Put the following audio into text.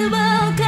about God.